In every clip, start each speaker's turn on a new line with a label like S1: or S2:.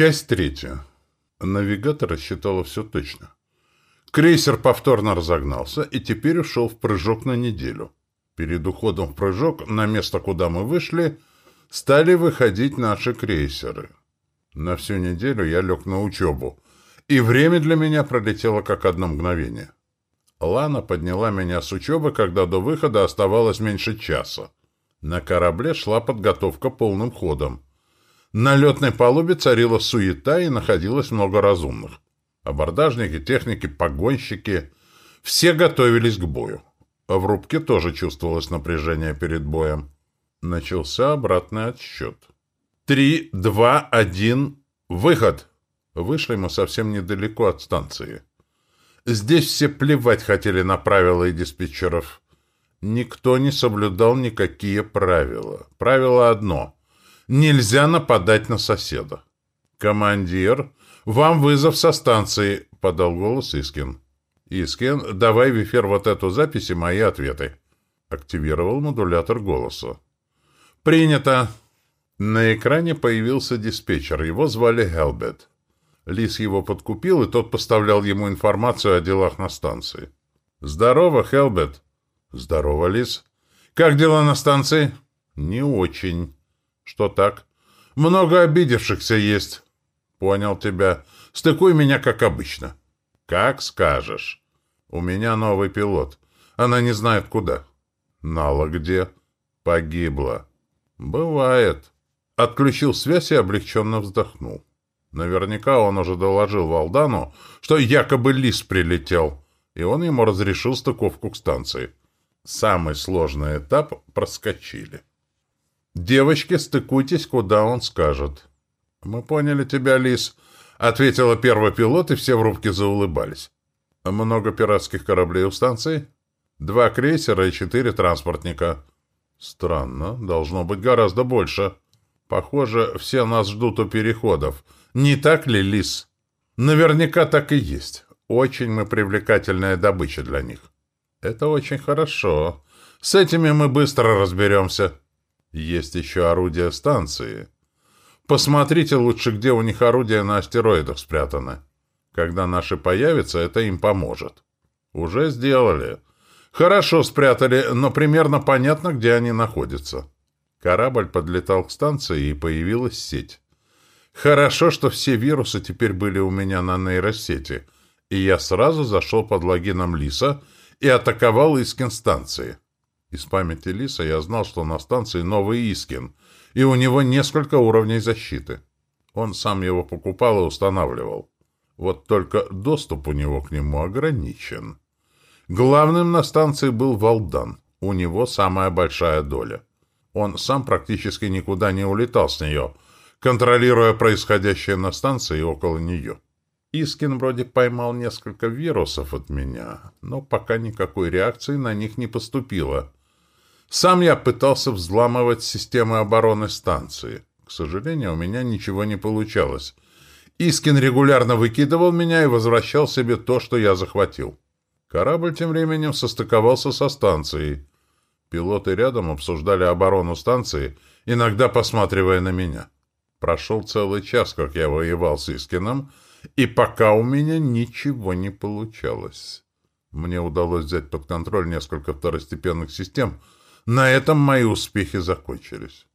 S1: Часть третья. Навигатор рассчитала все точно. Крейсер повторно разогнался и теперь ушел в прыжок на неделю. Перед уходом в прыжок на место, куда мы вышли, стали выходить наши крейсеры. На всю неделю я лег на учебу, и время для меня пролетело как одно мгновение. Лана подняла меня с учебы, когда до выхода оставалось меньше часа. На корабле шла подготовка полным ходом. На летной палубе царила суета и находилось много разумных. Абордажники, техники, погонщики — все готовились к бою. А в рубке тоже чувствовалось напряжение перед боем. Начался обратный отсчет. «Три, два, один, выход!» Вышли мы совсем недалеко от станции. Здесь все плевать хотели на правила и диспетчеров. Никто не соблюдал никакие правила. Правило одно — Нельзя нападать на соседа. «Командир, вам вызов со станции», — подал голос Искин. «Искин, давай в эфир вот эту запись и мои ответы». Активировал модулятор голоса. «Принято». На экране появился диспетчер. Его звали Хелбет. Лис его подкупил, и тот поставлял ему информацию о делах на станции. «Здорово, Хелбет». «Здорово, Лис». «Как дела на станции?» «Не очень». Что так? Много обидевшихся есть. Понял тебя. Стыкуй меня, как обычно. Как скажешь. У меня новый пилот. Она не знает куда. Нала где? Погибла. Бывает. Отключил связь и облегченно вздохнул. Наверняка он уже доложил Валдану, что якобы лис прилетел, и он ему разрешил стыковку к станции. Самый сложный этап проскочили. «Девочки, стыкуйтесь, куда он скажет». «Мы поняли тебя, Лис», — ответила первый пилот, и все в рубке заулыбались. «Много пиратских кораблей у станции?» «Два крейсера и четыре транспортника». «Странно. Должно быть гораздо больше. Похоже, все нас ждут у переходов. Не так ли, Лис?» «Наверняка так и есть. Очень мы привлекательная добыча для них». «Это очень хорошо. С этими мы быстро разберемся». Есть еще орудия станции. Посмотрите лучше, где у них орудия на астероидах спрятаны. Когда наши появятся, это им поможет. Уже сделали. Хорошо спрятали, но примерно понятно, где они находятся. Корабль подлетал к станции, и появилась сеть. Хорошо, что все вирусы теперь были у меня на нейросети, и я сразу зашел под логином Лиса и атаковал Искин станции. Из памяти Лиса я знал, что на станции новый Искин, и у него несколько уровней защиты. Он сам его покупал и устанавливал. Вот только доступ у него к нему ограничен. Главным на станции был Валдан. У него самая большая доля. Он сам практически никуда не улетал с нее, контролируя происходящее на станции и около нее. Искин вроде поймал несколько вирусов от меня, но пока никакой реакции на них не поступило. Сам я пытался взламывать системы обороны станции. К сожалению, у меня ничего не получалось. Искин регулярно выкидывал меня и возвращал себе то, что я захватил. Корабль тем временем состыковался со станцией. Пилоты рядом обсуждали оборону станции, иногда посматривая на меня. Прошел целый час, как я воевал с Искином, и пока у меня ничего не получалось. Мне удалось взять под контроль несколько второстепенных систем — на этом мои успехи закончились.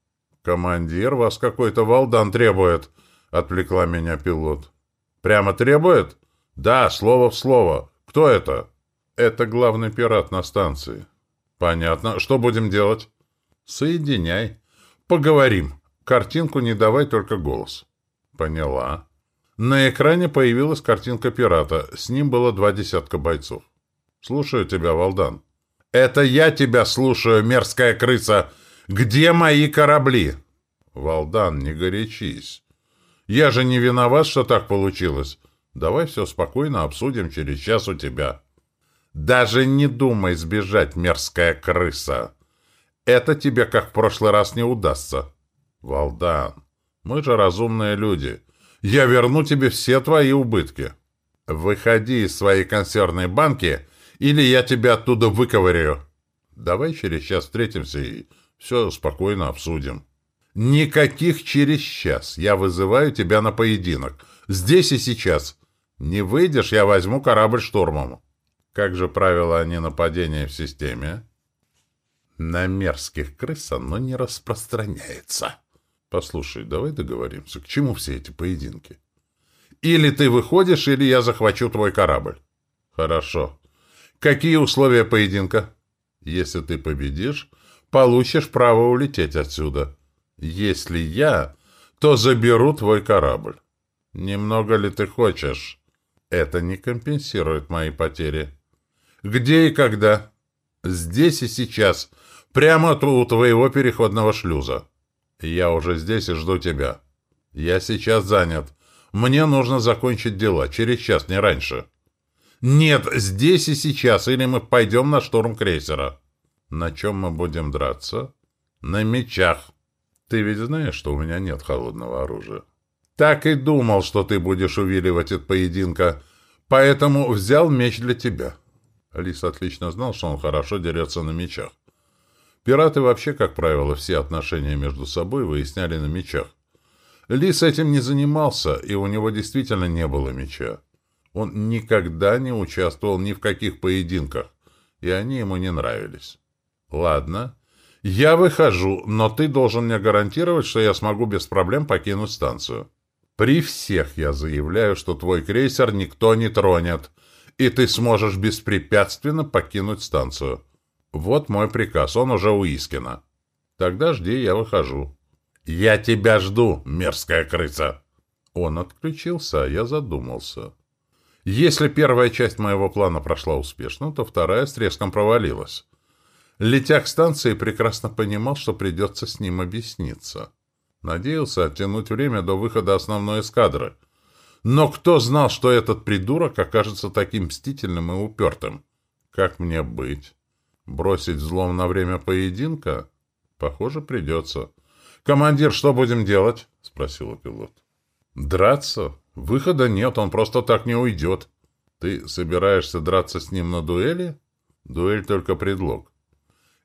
S1: «Командир, вас какой-то Валдан требует», — отвлекла меня пилот. «Прямо требует?» «Да, слово в слово. Кто это?» «Это главный пират на станции». «Понятно. Что будем делать?» «Соединяй. Поговорим. Картинку не давай, только голос». «Поняла». На экране появилась картинка пирата. С ним было два десятка бойцов. «Слушаю тебя, Валдан». «Это я тебя слушаю, мерзкая крыса! Где мои корабли?» «Валдан, не горячись. Я же не виноват, что так получилось. Давай все спокойно обсудим через час у тебя». «Даже не думай сбежать, мерзкая крыса! Это тебе, как в прошлый раз, не удастся». «Валдан, мы же разумные люди. Я верну тебе все твои убытки. Выходи из своей консервной банки или я тебя оттуда выковыряю. Давай через час встретимся и все спокойно обсудим. Никаких через час. Я вызываю тебя на поединок. Здесь и сейчас. Не выйдешь, я возьму корабль штурмом. Как же правило о ненападении в системе? На мерзких крыс оно не распространяется. Послушай, давай договоримся. К чему все эти поединки? Или ты выходишь, или я захвачу твой корабль. Хорошо. Какие условия поединка? Если ты победишь, получишь право улететь отсюда. Если я, то заберу твой корабль. Немного ли ты хочешь? Это не компенсирует мои потери. Где и когда? Здесь и сейчас. Прямо у твоего переходного шлюза. Я уже здесь и жду тебя. Я сейчас занят. Мне нужно закончить дела. Через час, не раньше. Нет, здесь и сейчас, или мы пойдем на штурм крейсера. На чем мы будем драться? На мечах. Ты ведь знаешь, что у меня нет холодного оружия. Так и думал, что ты будешь увиливать от поединка, поэтому взял меч для тебя. Лис отлично знал, что он хорошо дерется на мечах. Пираты вообще, как правило, все отношения между собой выясняли на мечах. Лис этим не занимался, и у него действительно не было меча. Он никогда не участвовал ни в каких поединках, и они ему не нравились. «Ладно, я выхожу, но ты должен мне гарантировать, что я смогу без проблем покинуть станцию. При всех я заявляю, что твой крейсер никто не тронет, и ты сможешь беспрепятственно покинуть станцию. Вот мой приказ, он уже у Искина. Тогда жди, я выхожу». «Я тебя жду, мерзкая крыса!» Он отключился, а я задумался. Если первая часть моего плана прошла успешно, то вторая с треском провалилась. Летя к станции, прекрасно понимал, что придется с ним объясниться. Надеялся оттянуть время до выхода основной эскадры. Но кто знал, что этот придурок окажется таким мстительным и упертым? Как мне быть? Бросить взлом на время поединка? Похоже, придется. «Командир, что будем делать?» — спросил пилот. «Драться? Выхода нет, он просто так не уйдет. Ты собираешься драться с ним на дуэли? Дуэль только предлог.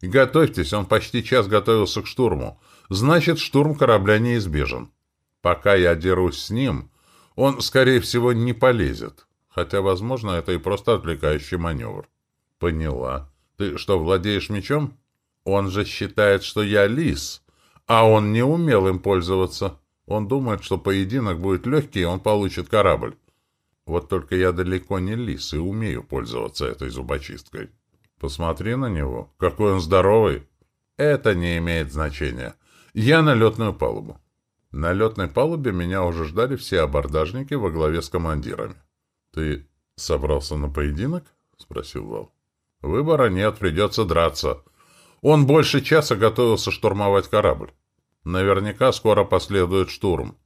S1: Готовьтесь, он почти час готовился к штурму. Значит, штурм корабля неизбежен. Пока я дерусь с ним, он, скорее всего, не полезет. Хотя, возможно, это и просто отвлекающий маневр. Поняла. Ты что, владеешь мечом? Он же считает, что я лис, а он не умел им пользоваться. Он думает, что поединок будет легкий, и он получит корабль. Вот только я далеко не лис и умею пользоваться этой зубочисткой. Посмотри на него. Какой он здоровый. Это не имеет значения. Я на летную палубу. На летной палубе меня уже ждали все абордажники во главе с командирами. «Ты собрался на поединок?» — спросил Вал. «Выбора нет, придется драться. Он больше часа готовился штурмовать корабль. Наверняка скоро последует штурм.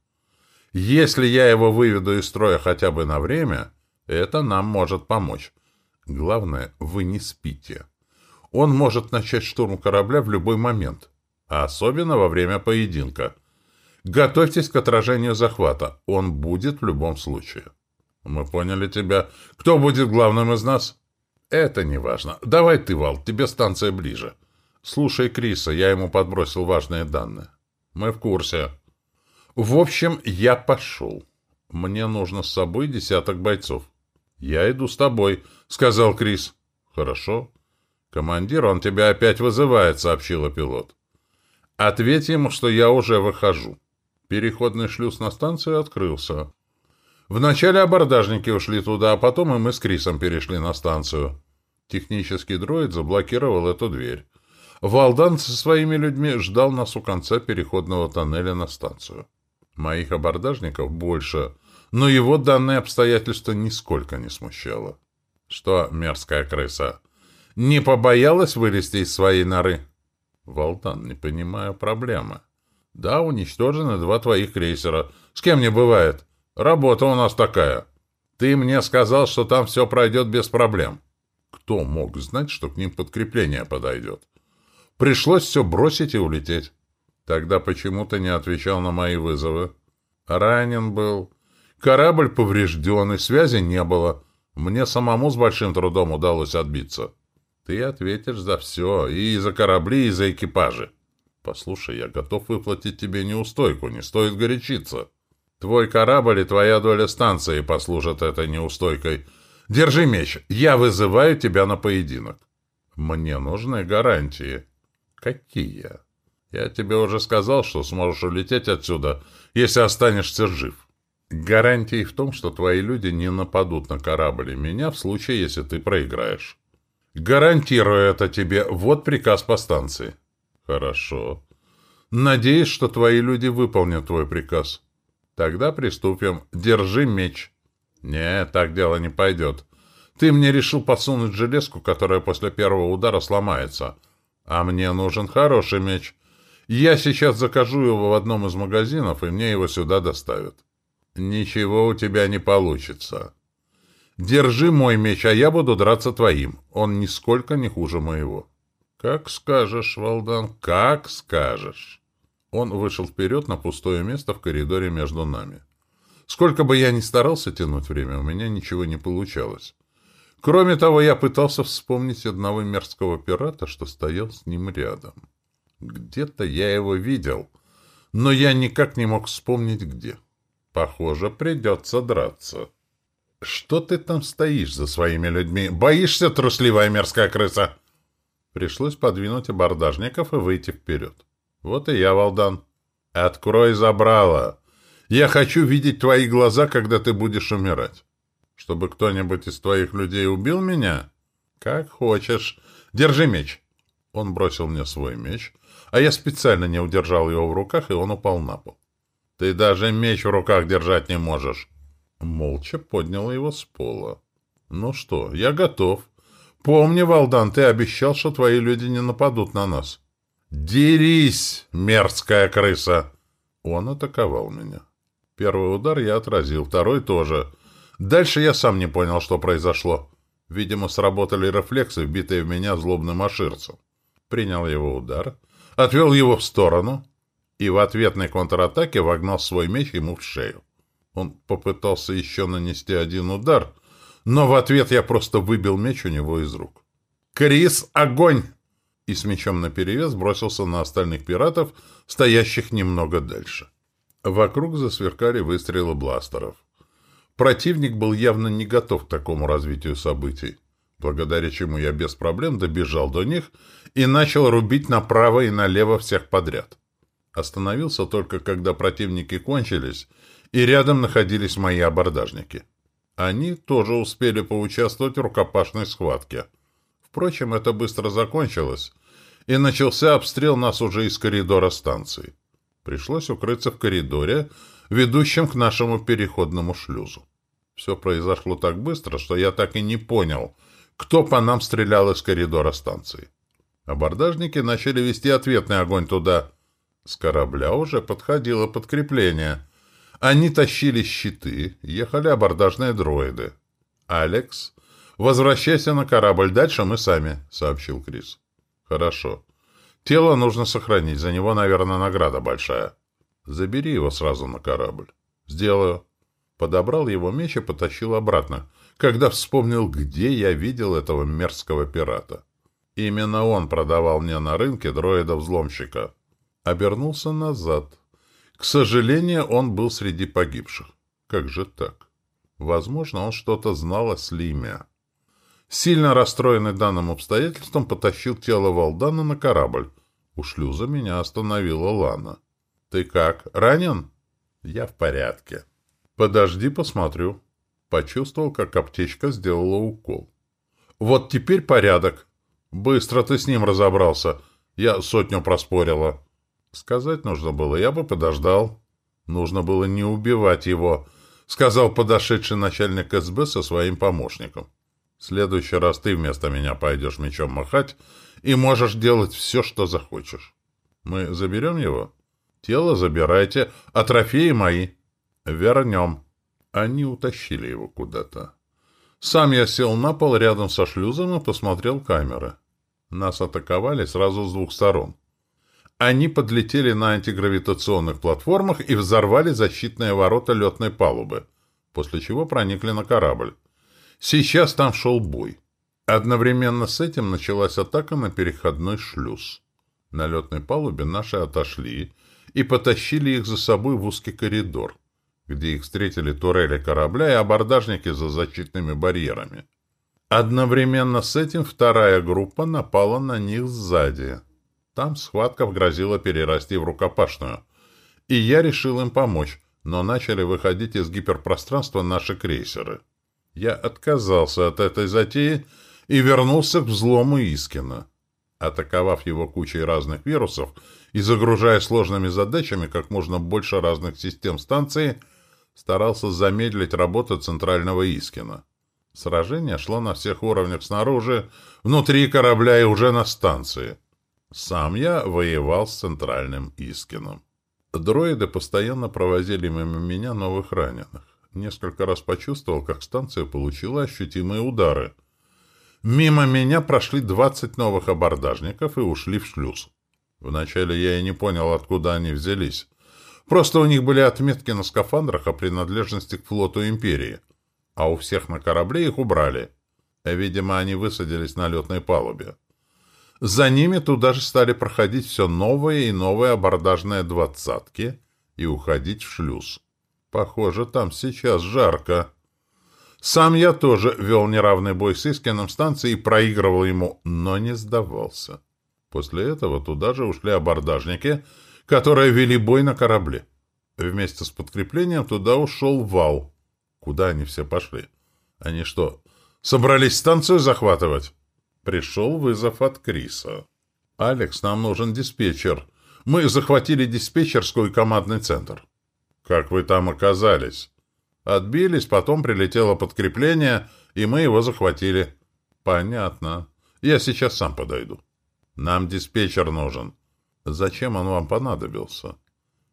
S1: Если я его выведу из строя хотя бы на время, это нам может помочь. Главное, вы не спите. Он может начать штурм корабля в любой момент, а особенно во время поединка. Готовьтесь к отражению захвата. Он будет в любом случае. Мы поняли тебя. Кто будет главным из нас? Это не важно. Давай ты, Вал, тебе станция ближе. Слушай Криса, я ему подбросил важные данные. Мы в курсе. В общем, я пошел. Мне нужно с собой десяток бойцов. Я иду с тобой, сказал Крис. Хорошо. Командир, он тебя опять вызывает, сообщила пилот. Ответь ему, что я уже выхожу. Переходный шлюз на станцию открылся. Вначале абордажники ушли туда, а потом и мы с Крисом перешли на станцию. Технический дроид заблокировал эту дверь. Валдан со своими людьми ждал нас у конца переходного тоннеля на станцию. Моих абордажников больше, но его данное обстоятельство нисколько не смущало. Что, мерзкая крыса, не побоялась вылезти из своей норы? Валдан, не понимаю проблемы. Да, уничтожены два твоих крейсера. С кем не бывает. Работа у нас такая. Ты мне сказал, что там все пройдет без проблем. Кто мог знать, что к ним подкрепление подойдет? Пришлось все бросить и улететь. Тогда почему ты не отвечал на мои вызовы? Ранен был. Корабль поврежден, и связи не было. Мне самому с большим трудом удалось отбиться. Ты ответишь за все, и за корабли, и за экипажи. Послушай, я готов выплатить тебе неустойку, не стоит горячиться. Твой корабль и твоя доля станции послужат этой неустойкой. Держи меч, я вызываю тебя на поединок. Мне нужны гарантии. Какие? Я тебе уже сказал, что сможешь улететь отсюда, если останешься жив. Гарантии в том, что твои люди не нападут на корабль и меня в случае, если ты проиграешь. Гарантирую это тебе. Вот приказ по станции. Хорошо. Надеюсь, что твои люди выполнят твой приказ. Тогда приступим. Держи меч. Не, так дело не пойдет. Ты мне решил подсунуть железку, которая после первого удара сломается. А мне нужен хороший меч. Я сейчас закажу его в одном из магазинов, и мне его сюда доставят. Ничего у тебя не получится. Держи мой меч, а я буду драться твоим. Он нисколько не хуже моего. Как скажешь, Валдан, как скажешь. Он вышел вперед на пустое место в коридоре между нами. Сколько бы я ни старался тянуть время, у меня ничего не получалось. Кроме того, я пытался вспомнить одного мерзкого пирата, что стоял с ним рядом. Где-то я его видел, но я никак не мог вспомнить, где. Похоже, придется драться. Что ты там стоишь за своими людьми? Боишься, трусливая мерзкая крыса? Пришлось подвинуть абордажников и выйти вперед. Вот и я, Валдан. Открой забрало. Я хочу видеть твои глаза, когда ты будешь умирать. Чтобы кто-нибудь из твоих людей убил меня? Как хочешь. Держи меч. Он бросил мне свой меч, а я специально не удержал его в руках, и он упал на пол. Ты даже меч в руках держать не можешь. Молча поднял его с пола. Ну что, я готов. Помни, Валдан, ты обещал, что твои люди не нападут на нас. Дерись, мерзкая крыса! Он атаковал меня. Первый удар я отразил, второй тоже. Дальше я сам не понял, что произошло. Видимо, сработали рефлексы, вбитые в меня злобным аширцем. Принял его удар, отвел его в сторону и в ответной контратаке вогнал свой меч ему в шею. Он попытался еще нанести один удар, но в ответ я просто выбил меч у него из рук. «Крис, огонь!» И с мечом наперевес бросился на остальных пиратов, стоящих немного дальше. Вокруг засверкали выстрелы бластеров. Противник был явно не готов к такому развитию событий, благодаря чему я без проблем добежал до них и начал рубить направо и налево всех подряд. Остановился только, когда противники кончились, и рядом находились мои абордажники. Они тоже успели поучаствовать в рукопашной схватке. Впрочем, это быстро закончилось, и начался обстрел нас уже из коридора станции. Пришлось укрыться в коридоре, ведущем к нашему переходному шлюзу. Все произошло так быстро, что я так и не понял, кто по нам стрелял из коридора станции. Абордажники начали вести ответный огонь туда. С корабля уже подходило подкрепление. Они тащили щиты, ехали абордажные дроиды. «Алекс, возвращайся на корабль, дальше мы сами», — сообщил Крис. «Хорошо. Тело нужно сохранить, за него, наверное, награда большая. Забери его сразу на корабль». «Сделаю». Подобрал его меч и потащил обратно, когда вспомнил, где я видел этого мерзкого пирата. Именно он продавал мне на рынке дроида-взломщика. Обернулся назад. К сожалению, он был среди погибших. Как же так? Возможно, он что-то знал о Слиме. Сильно расстроенный данным обстоятельством, потащил тело Валдана на корабль. У шлюза меня остановила Лана. «Ты как, ранен?» «Я в порядке». «Подожди, посмотрю». Почувствовал, как аптечка сделала укол. «Вот теперь порядок. Быстро ты с ним разобрался. Я сотню проспорила». Сказать нужно было, я бы подождал. Нужно было не убивать его, сказал подошедший начальник СБ со своим помощником. В следующий раз ты вместо меня пойдешь мечом махать и можешь делать все, что захочешь. Мы заберем его? Тело забирайте, а трофеи мои. Вернем. Они утащили его куда-то. Сам я сел на пол рядом со шлюзом и посмотрел камеры. Нас атаковали сразу с двух сторон. Они подлетели на антигравитационных платформах и взорвали защитные ворота летной палубы, после чего проникли на корабль. Сейчас там шел бой. Одновременно с этим началась атака на переходной шлюз. На летной палубе наши отошли и потащили их за собой в узкий коридор, где их встретили турели корабля и абордажники за защитными барьерами. Одновременно с этим вторая группа напала на них сзади. Там схватка грозила перерасти в рукопашную. И я решил им помочь, но начали выходить из гиперпространства наши крейсеры. Я отказался от этой затеи и вернулся к взлому Искина. Атаковав его кучей разных вирусов и загружая сложными задачами как можно больше разных систем станции, старался замедлить работу центрального Искина. Сражение шло на всех уровнях снаружи, внутри корабля и уже на станции. Сам я воевал с центральным Искином. Дроиды постоянно провозили мимо меня новых раненых. Несколько раз почувствовал, как станция получила ощутимые удары. Мимо меня прошли 20 новых абордажников и ушли в шлюз. Вначале я и не понял, откуда они взялись. Просто у них были отметки на скафандрах о принадлежности к флоту Империи, а у всех на корабле их убрали. Видимо, они высадились на летной палубе. За ними туда же стали проходить все новые и новые абордажные двадцатки и уходить в шлюз. Похоже, там сейчас жарко. Сам я тоже вел неравный бой с Искином станции и проигрывал ему, но не сдавался. После этого туда же ушли абордажники, которые вели бой на корабле. Вместе с подкреплением туда ушел вал. Куда они все пошли? Они что, собрались станцию захватывать? Пришел вызов от Криса. «Алекс, нам нужен диспетчер. Мы захватили диспетчерскую и командный центр». «Как вы там оказались?» «Отбились, потом прилетело подкрепление, и мы его захватили». «Понятно. Я сейчас сам подойду». «Нам диспетчер нужен». «Зачем он вам понадобился?»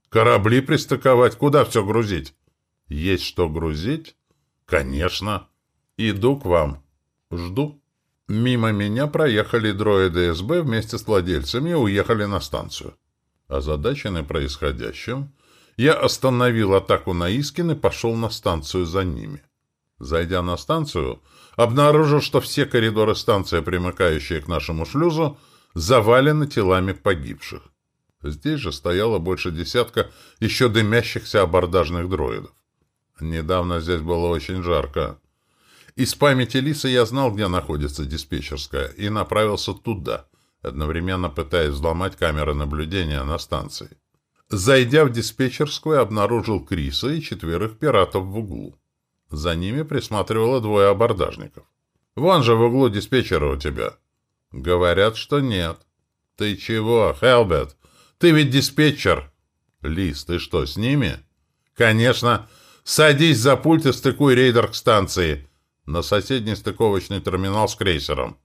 S1: «Корабли пристыковать. Куда все грузить?» «Есть что грузить?» «Конечно. Иду к вам. Жду». Мимо меня проехали дроиды СБ вместе с владельцами и уехали на станцию. Озадаченный происходящим, я остановил атаку на Искин и пошел на станцию за ними. Зайдя на станцию, обнаружил, что все коридоры станции, примыкающие к нашему шлюзу, завалены телами погибших. Здесь же стояло больше десятка еще дымящихся абордажных дроидов. Недавно здесь было очень жарко. Из памяти Лисы я знал, где находится диспетчерская, и направился туда, одновременно пытаясь взломать камеры наблюдения на станции. Зайдя в диспетчерскую, обнаружил Криса и четверых пиратов в углу. За ними присматривало двое абордажников. «Вон же в углу диспетчера у тебя». «Говорят, что нет». «Ты чего, Хелбет? Ты ведь диспетчер». «Лис, ты что, с ними?» «Конечно. Садись за пульт и стыкуй рейдер к станции». На соседний стыковочный терминал с крейсером.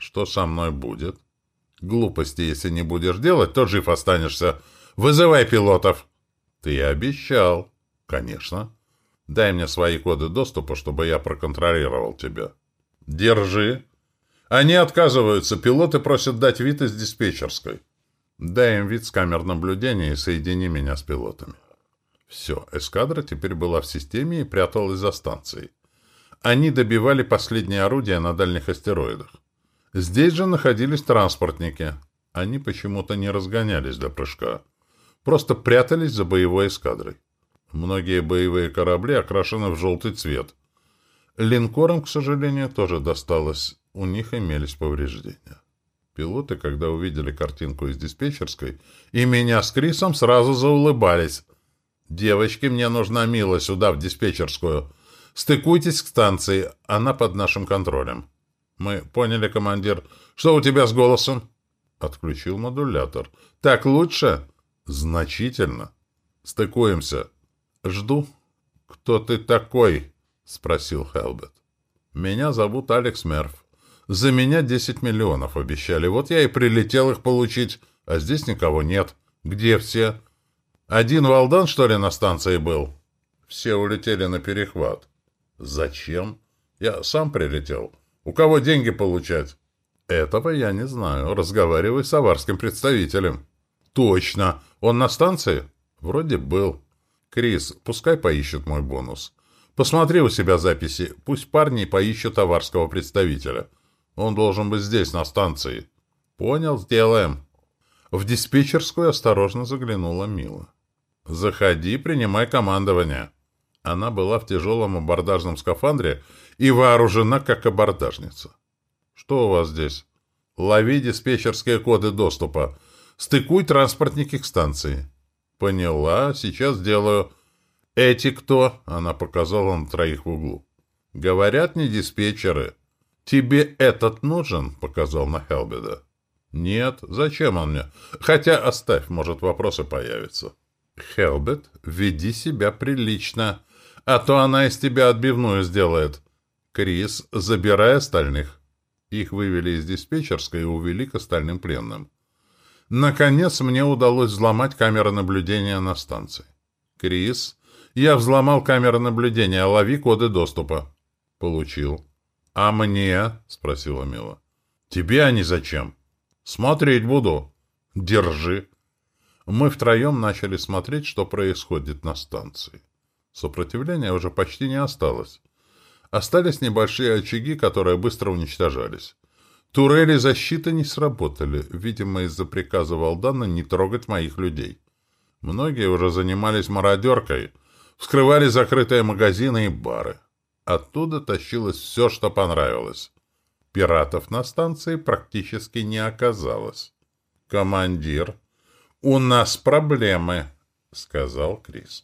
S1: Что со мной будет? Глупости, если не будешь делать, то жив останешься. Вызывай пилотов. Ты обещал. Конечно. Дай мне свои коды доступа, чтобы я проконтролировал тебя. Держи. Они отказываются. Пилоты просят дать вид из диспетчерской. Дай им вид с камер наблюдения и соедини меня с пилотами. Все, эскадра теперь была в системе и пряталась за станцией. Они добивали последние орудия на дальних астероидах. Здесь же находились транспортники. Они почему-то не разгонялись до прыжка. Просто прятались за боевой эскадрой. Многие боевые корабли окрашены в желтый цвет. Линкорам, к сожалению, тоже досталось. У них имелись повреждения. Пилоты, когда увидели картинку из диспетчерской, и меня с Крисом сразу заулыбались. «Девочки, мне нужна Мила сюда, в диспетчерскую. Стыкуйтесь к станции, она под нашим контролем. Мы поняли, командир. Что у тебя с голосом? Отключил модулятор. Так лучше? Значительно. Стыкуемся. Жду. Кто ты такой? Спросил Хелбет. Меня зовут Алекс Мерф. За меня 10 миллионов обещали. Вот я и прилетел их получить. А здесь никого нет. Где все? Один Валдан, что ли, на станции был? Все улетели на перехват. Зачем? Я сам прилетел. У кого деньги получать? Этого я не знаю. Разговаривай с аварским представителем. Точно. Он на станции? Вроде был. Крис, пускай поищет мой бонус. Посмотри у себя записи. Пусть парни поищут аварского представителя. Он должен быть здесь, на станции. Понял, сделаем. В диспетчерскую осторожно заглянула Мила. «Заходи, принимай командование». Она была в тяжелом абордажном скафандре и вооружена как абордажница. «Что у вас здесь?» «Лови диспетчерские коды доступа. Стыкуй транспортники к станции». «Поняла, сейчас сделаю». «Эти кто?» — она показала на троих в углу. «Говорят, не диспетчеры». «Тебе этот нужен?» — показал на Хелбеда. «Нет, зачем он мне? Хотя оставь, может, вопросы появятся». «Хелбет, веди себя прилично, а то она из тебя отбивную сделает. Крис, забирай остальных». Их вывели из диспетчерской и увели к остальным пленным. Наконец мне удалось взломать камеры наблюдения на станции. «Крис, я взломал камеры наблюдения, лови коды доступа». «Получил». «А мне?» — спросила Мила. «Тебе они зачем?» «Смотреть буду». «Держи». Мы втроем начали смотреть, что происходит на станции. Сопротивления уже почти не осталось. Остались небольшие очаги, которые быстро уничтожались. Турели защиты не сработали, видимо, из-за приказа Валдана не трогать моих людей. Многие уже занимались мародеркой, вскрывали закрытые магазины и бары. Оттуда тащилось все, что понравилось. Пиратов на станции практически не оказалось. «Командир, у нас проблемы», — сказал Крис.